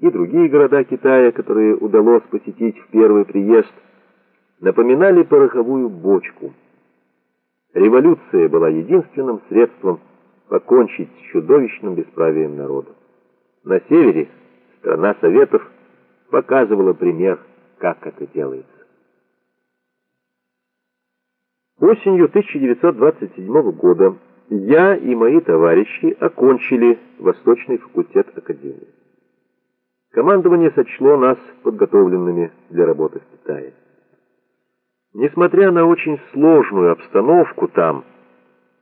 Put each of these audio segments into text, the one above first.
и другие города Китая, которые удалось посетить в первый приезд, напоминали пороховую бочку. Революция была единственным средством покончить с чудовищным бесправием народа. На севере страна Советов показывала пример, как это делается. Осенью 1927 года я и мои товарищи окончили Восточный факультет Академии. Командование сочло нас подготовленными для работы в Китае. Несмотря на очень сложную обстановку там,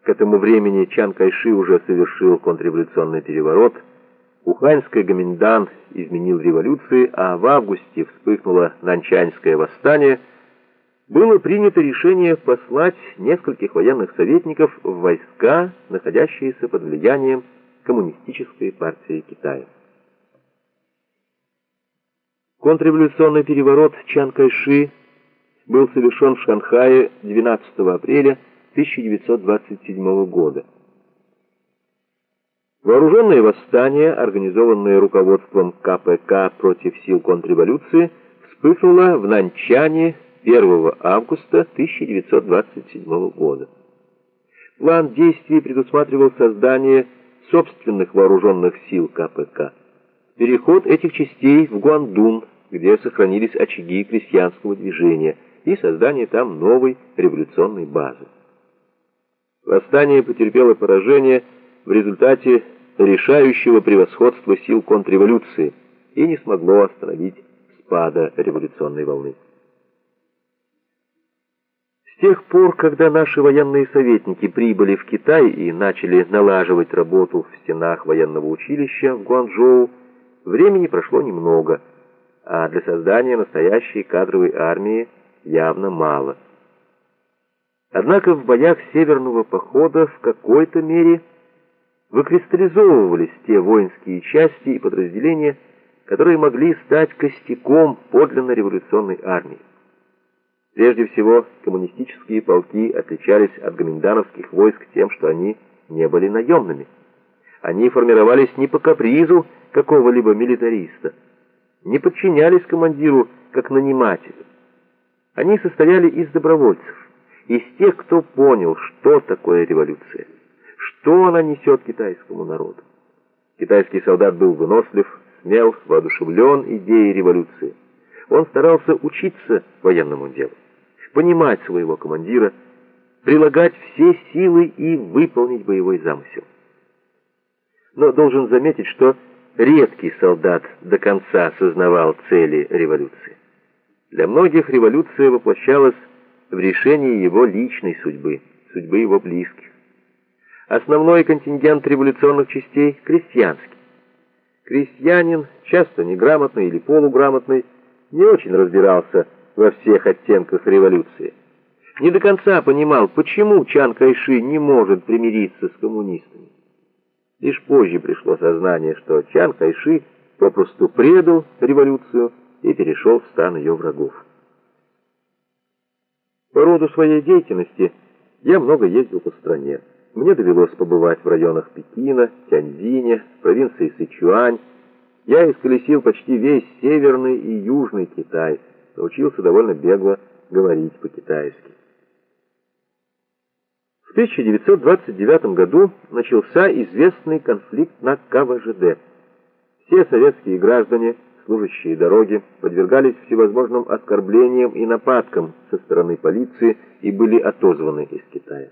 к этому времени Чан Кайши уже совершил контрреволюционный переворот, Уханьский Гоминдан изменил революции, а в августе вспыхнуло Нанчанское восстание – было принято решение послать нескольких военных советников в войска, находящиеся под влиянием Коммунистической партии Китая. Контрреволюционный переворот Чан Кайши был совершен в Шанхае 12 апреля 1927 года. Вооруженное восстание, организованное руководством КПК против сил контрреволюции, вспыхнуло в Нанчане 1 августа 1927 года. План действий предусматривал создание собственных вооруженных сил КПК, переход этих частей в Гуандун, где сохранились очаги крестьянского движения, и создание там новой революционной базы. Восстание потерпело поражение в результате решающего превосходства сил контрреволюции и не смогло остановить спада революционной волны. С тех пор, когда наши военные советники прибыли в Китай и начали налаживать работу в стенах военного училища в Гуанчжоу, времени прошло немного, а для создания настоящей кадровой армии явно мало. Однако в боях Северного похода в какой-то мере выкристаллизовывались те воинские части и подразделения, которые могли стать костяком подлинно революционной армии. Прежде всего, коммунистические полки отличались от гоминдановских войск тем, что они не были наемными. Они формировались не по капризу какого-либо милитариста, не подчинялись командиру как нанимателю. Они состояли из добровольцев, из тех, кто понял, что такое революция, что она несет китайскому народу. Китайский солдат был вынослив, смел, воодушевлен идеей революции. Он старался учиться военному делу понимать своего командира, прилагать все силы и выполнить боевой замысел. Но должен заметить, что редкий солдат до конца осознавал цели революции. Для многих революция воплощалась в решении его личной судьбы, судьбы его близких. Основной контингент революционных частей – крестьянский. Крестьянин, часто неграмотный или полуграмотный, не очень разбирался во всех оттенках революции. Не до конца понимал, почему Чан Кайши не может примириться с коммунистами. Лишь позже пришло сознание, что Чан Кайши попросту предал революцию и перешел в стан ее врагов. По роду своей деятельности я много ездил по стране. Мне довелось побывать в районах Пекина, Тяньцзиня, провинции Сычуань. Я исколесил почти весь северный и южный Китай – научился довольно бегло говорить по-китайски. В 1929 году начался известный конфликт на КВЖД. Все советские граждане, служащие дороги, подвергались всевозможным оскорблениям и нападкам со стороны полиции и были отозваны из Китая.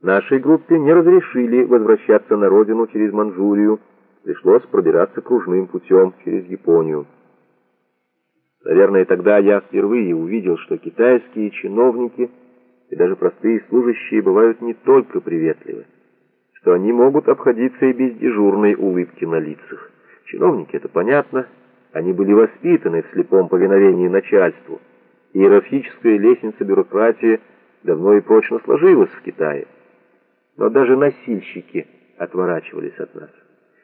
Нашей группе не разрешили возвращаться на родину через Манчжурию, пришлось пробираться кружным путем через Японию. Наверное, тогда я впервые увидел, что китайские чиновники и даже простые служащие бывают не только приветливы, что они могут обходиться и без дежурной улыбки на лицах. Чиновники, это понятно, они были воспитаны в слепом повиновении начальству. Иерархическая лестница бюрократии давно и прочно сложилась в Китае. Но даже носильщики отворачивались от нас.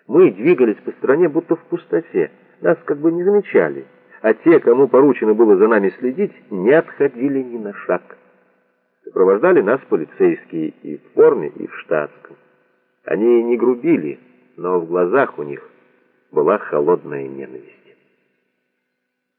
Мы двигались по стране будто в пустоте, нас как бы не замечали а те, кому поручено было за нами следить, не отходили ни на шаг. Сопровождали нас полицейские и в форме, и в штатском. Они не грубили, но в глазах у них была холодная ненависть.